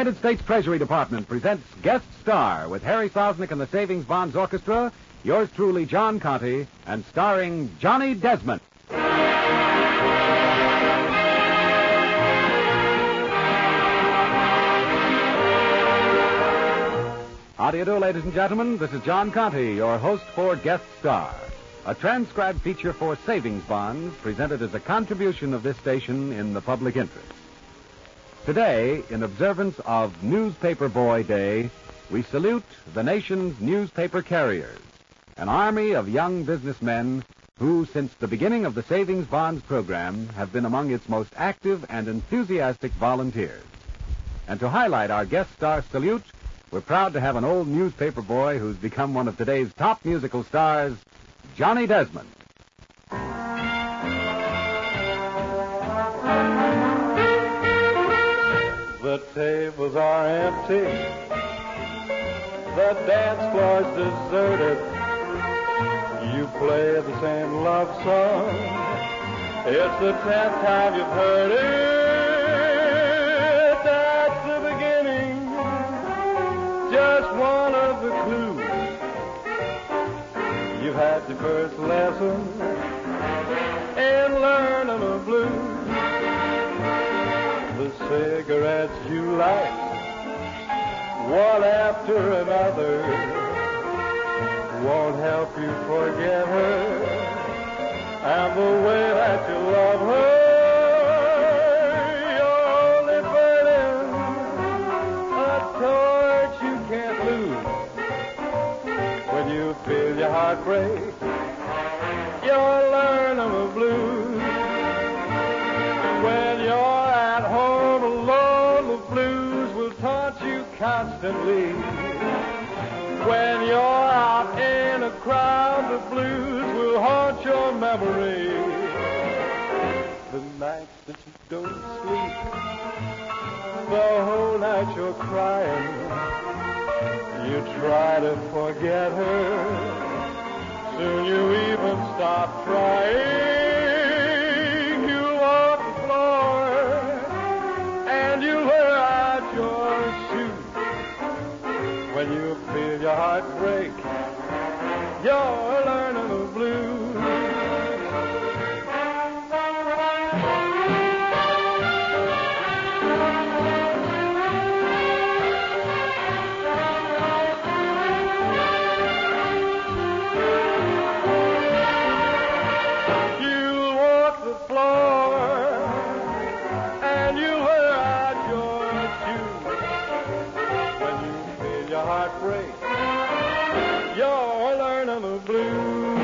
United States Treasury Department presents Guest Star with Harry Sosnik and the Savings Bonds Orchestra, yours truly, John Conte, and starring Johnny Desmond. How do you do, ladies and gentlemen? This is John Conte, your host for Guest Star, a transcribed feature for savings bonds presented as a contribution of this station in the public interest. Today, in observance of Newspaper Boy Day, we salute the nation's newspaper carriers, an army of young businessmen who, since the beginning of the Savings Bonds program, have been among its most active and enthusiastic volunteers. And to highlight our guest star salute, we're proud to have an old newspaper boy who's become one of today's top musical stars, Johnny Desmond. The tables are empty. The dance floor's deserted. You play the same love song. It's the tenth time you've heard it. That's the beginning. Just one of the clues. You've had your first lesson cigarettes you light, one after another, won't help you forget her and the way that you love her. That you don't sleep, the whole night you're crying. You try to forget her, soon you even stop trying. You walk the floor and you wear out your shoes. When you feel your heart break, you're you're the blues.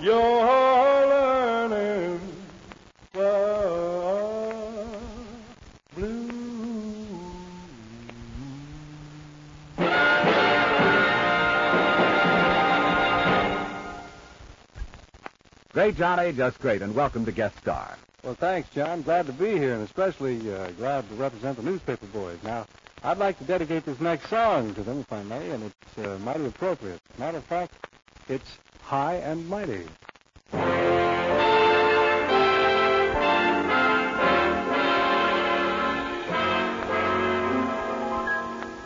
You're learning the blues. Great, Johnny, just great, and welcome to Guest Star. Well, thanks, John. Glad to be here, and especially uh, glad to represent the newspaper boys. Now, I'd like to dedicate this next song to them, if I may, and it's uh, mighty appropriate. Matter of fact, it's High and Mighty.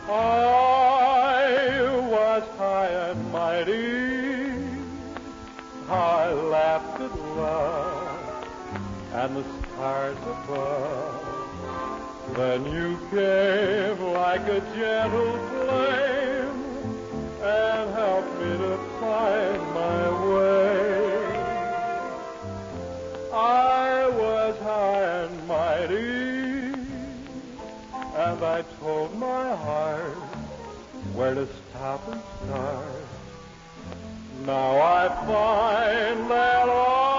I was high and mighty. I laughed at love and the stars above. Then you came like a gentle flame and helped me to find my way. I was high and mighty, and I told my heart where to stop and start. Now I find that I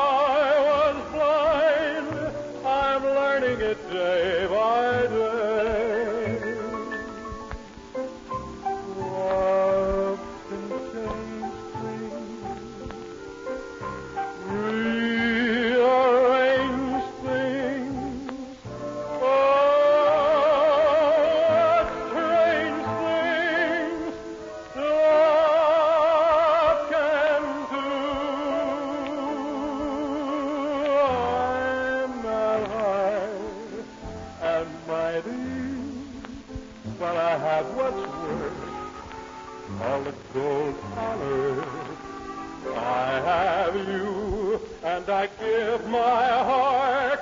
learning it day by day. Have what's worth all the gold on earth. I have you, and I give my heart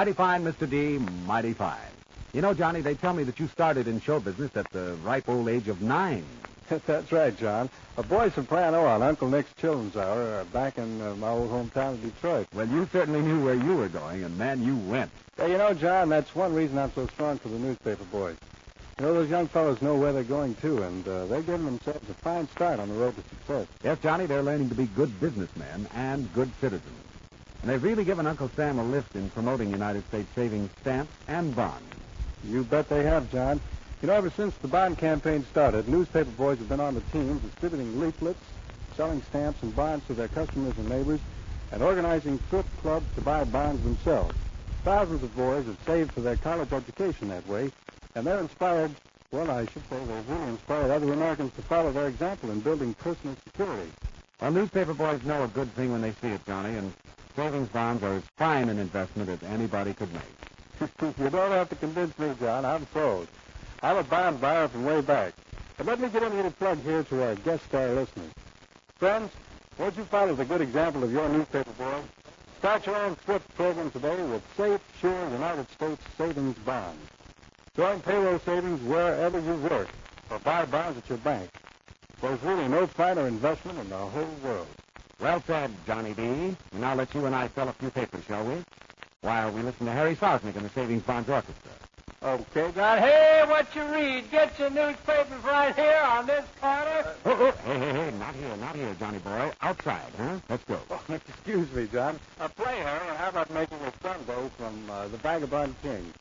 Mighty fine, Mr. D, mighty fine. You know, Johnny, they tell me that you started in show business at the ripe old age of nine. That's right, John. A boy soprano on Uncle Nick's Children's Hour uh, back in uh, my old hometown of Detroit. Well, you certainly knew where you were going, and man, you went. Hey, you know, John, that's one reason I'm so strong for the newspaper boys. You know, those young fellows know where they're going to, and uh, they're giving themselves a fine start on the road to success. Yes, Johnny, they're learning to be good businessmen and good citizens. And they've really given Uncle Sam a lift in promoting United States savings stamps and bonds. You bet they have, John. You know, ever since the bond campaign started, newspaper boys have been on the teams distributing leaflets, selling stamps and bonds to their customers and neighbors, and organizing thrift clubs to buy bonds themselves. Thousands of boys have saved for their college education that way, and they're inspired, well, I should say they've really inspired other Americans to follow their example in building personal security. Well, newspaper boys know a good thing when they see it, Johnny, and savings bonds are as fine an investment as anybody could make. you don't have to convince me, John. I'm sold. I'm a bond buyer from way back. But let me get a little plug here to our guest star listeners. Friends, won't you follow the good example of your newspaper boy? Start your own thrift program today with safe, sure United States savings bonds. Join payroll savings wherever you work or buy bonds at your bank. There's really no finer investment in the whole world. Well said, Johnny D. Now let's you and I sell a few papers, shall we? While we listen to Harry Sosnik and the Savings Bonds Orchestra. Okay, Now, hey, what you read? Get your newspapers right here on this corner. Oh, oh, hey, hey, hey, not here, not here, Johnny boy. Outside, huh? Let's go. Oh, excuse me, John. Uh, play her, and how about making a Sunday from uh, The Vagabond King?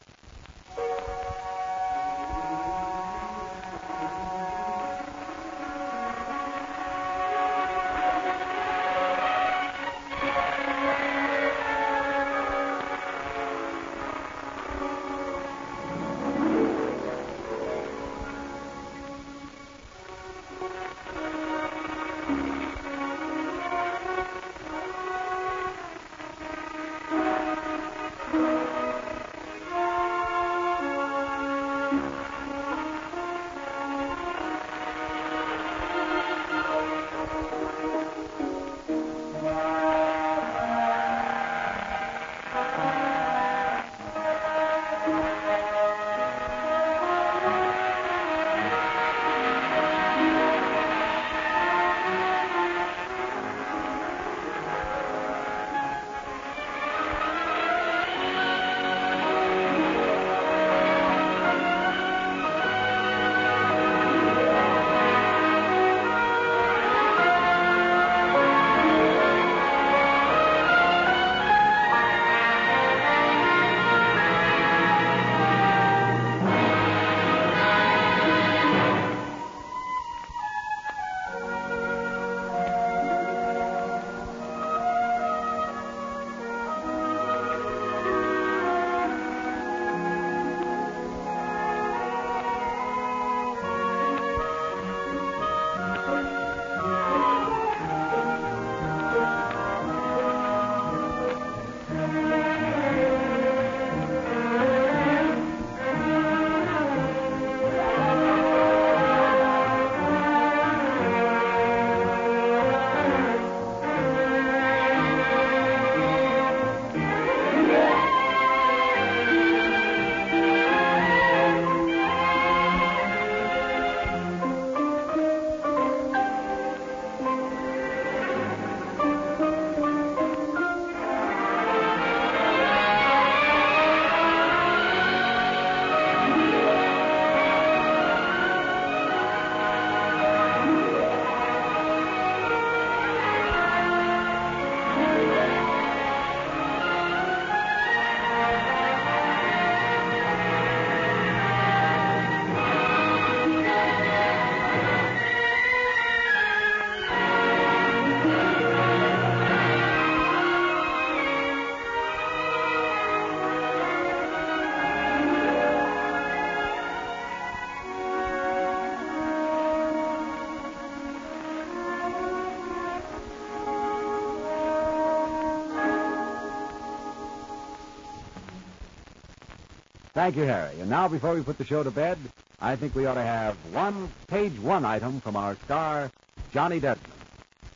Thank you, Harry. And now, before we put the show to bed, I think we ought to have one page one item from our star, Johnny Desmond.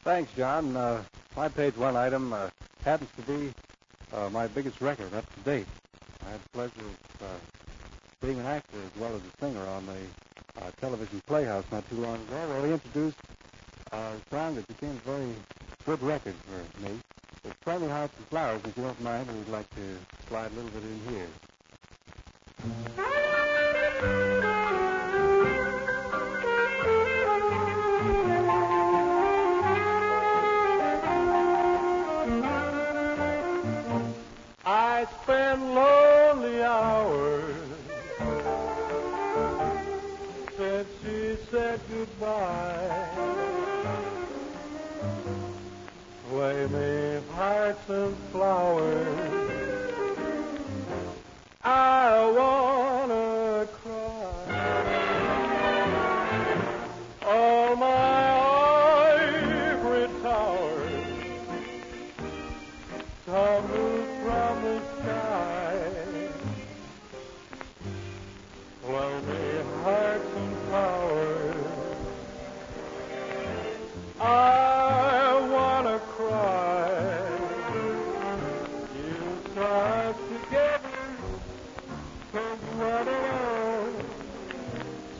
Thanks, John. Uh, my page one item uh, happens to be uh, my biggest record up to date. I had the pleasure of uh, being an actor as well as a singer on the uh, television Playhouse not too long ago, where we introduced a song that became a very good record for me. It's Friendly Hearts and Flowers, if you don't mind, we'd like to slide a little bit in here. I spend lonely hours since she said goodbye. Flaming hearts and flowers. Tumble from the sky. Lonely hearts and flowers. I wanna cry. You start together, come running on.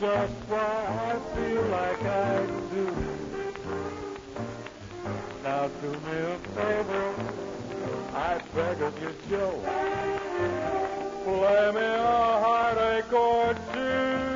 Just why I feel like I do. Now do me a favor. I beg of you, Joe. Play me a heartache or two.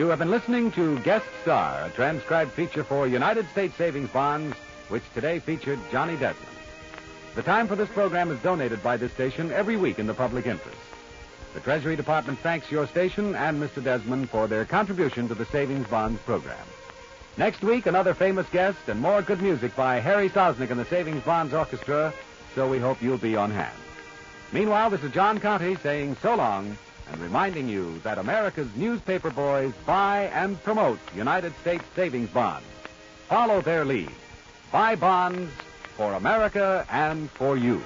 You have been listening to Guest Star, a transcribed feature for United States Savings Bonds, which today featured Johnny Desmond. The time for this program is donated by this station every week in the public interest. The Treasury Department thanks your station and Mr. Desmond for their contribution to the Savings Bonds program. Next week, another famous guest and more good music by Harry Sosnik and the Savings Bonds Orchestra, so we hope you'll be on hand. Meanwhile, this is John Conte saying so long and reminding you that America's newspaper boys buy and promote United States savings bonds. Follow their lead. Buy bonds for America and for you.